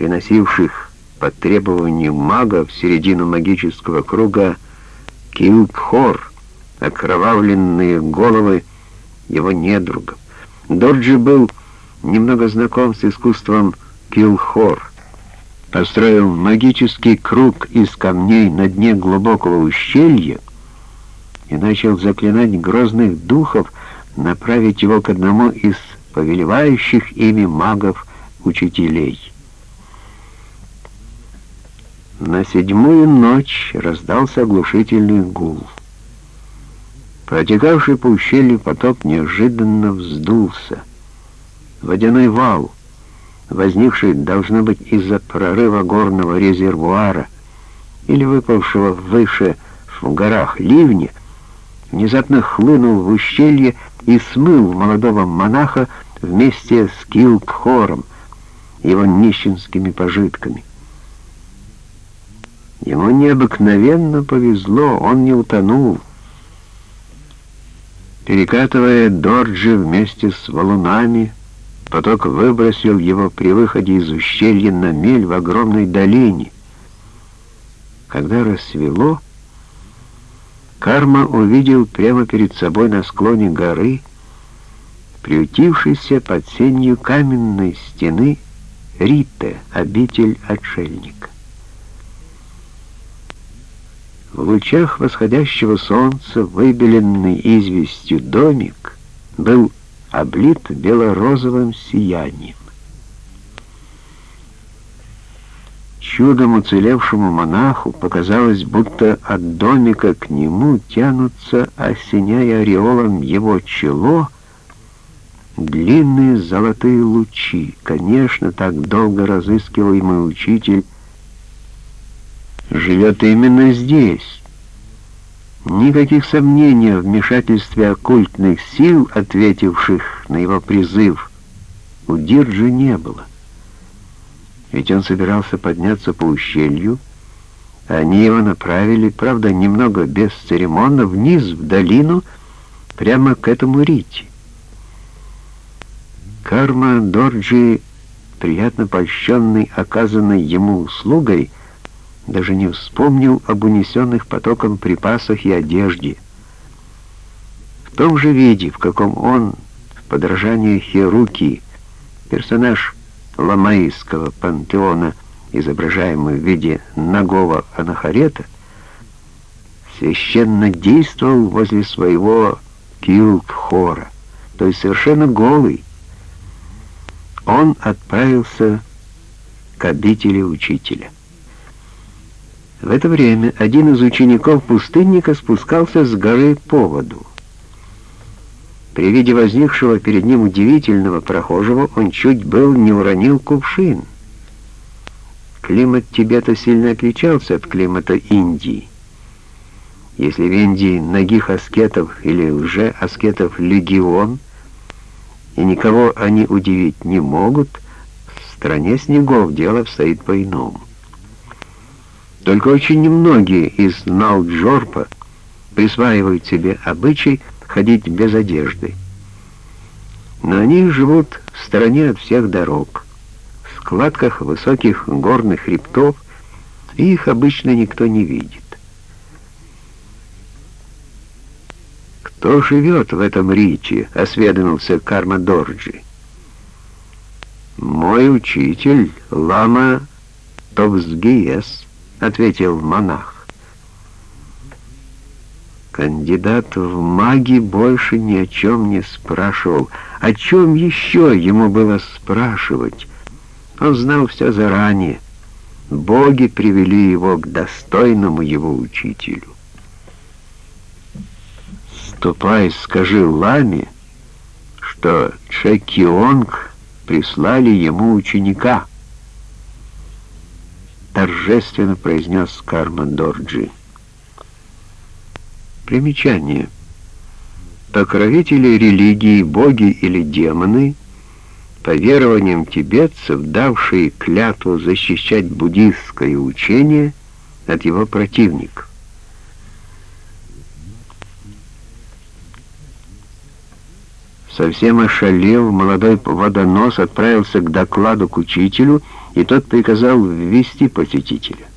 приносивших по требованию мага в середину магического круга Килдхор, окровавленные головы его недругов. Дорджи был немного знаком с искусством Килхор. Построил магический круг из камней на дне глубокого ущелья и начал заклинать грозных духов, направить его к одному из повелевающих ими магов-учителей. На седьмую ночь раздался оглушительный гул. Протекавший по ущелью поток неожиданно вздулся. Водяной вал, возникший, должно быть, из-за прорыва горного резервуара или выпавшего выше в горах ливня, внезапно хлынул в ущелье и смыл молодого монаха вместе с Килкхором, его нищенскими пожитками. Ему необыкновенно повезло, он не утонул. Перекатывая Дорджи вместе с валунами, поток выбросил его при выходе из ущелья на мель в огромной долине. Когда рассвело, Карма увидел прямо перед собой на склоне горы, приютившийся под сенью каменной стены Рите, обитель отшельника. В лучах восходящего солнца, выбеленный известью домик, был облит бело-розовым сиянием. Чудом уцелевшему монаху показалось, будто от домика к нему тянутся, осеняя ореолом его чело, длинные золотые лучи. Конечно, так долго разыскиваемый учитель живет именно здесь. Никаких сомнений в вмешательстве оккультных сил, ответивших на его призыв, у Дирджи не было. Ведь он собирался подняться по ущелью, а они его направили, правда, немного бесцеремонно, вниз в долину, прямо к этому Рите. Карма Дорджи, приятно польщенный оказанной ему услугой, даже не вспомнил об унесенных потоком припасах и одежде. В том же виде, в каком он, в подражании Херуки, персонаж ламаистского пантеона, изображаемый в виде нагого анахарета, священно действовал возле своего килтхора, то есть совершенно голый. Он отправился к обители учителя. В это время один из учеников пустынника спускался с горы по воду. При виде возникшего перед ним удивительного прохожего он чуть был не уронил кувшин. Климат Тибета сильно отличался от климата Индии. Если в Индии ногих аскетов или лже-аскетов легион, и никого они удивить не могут, в стране снегов дело обстоит по-иному. Только очень немногие из Налджорпа присваивают себе обычай ходить без одежды. Но они живут в стороне от всех дорог, в складках высоких горных хребтов, и их обычно никто не видит. «Кто живет в этом рите?» — осведомился Карма Дорджи. «Мой учитель, лама Товсгиес», — ответил монах. Кандидат в маги больше ни о чем не спрашивал. О чем еще ему было спрашивать? Он знал все заранее. Боги привели его к достойному его учителю. «Ступай, скажи Ламе, что Чекионг прислали ему ученика», торжественно произнес Карма Дорджи. Примечание. Покровители религии, боги или демоны, по верованиям тибетцев, давшие клятву защищать буддистское учение от его противников. Совсем ошалев, молодой водонос отправился к докладу к учителю и тот приказал ввести посетителя.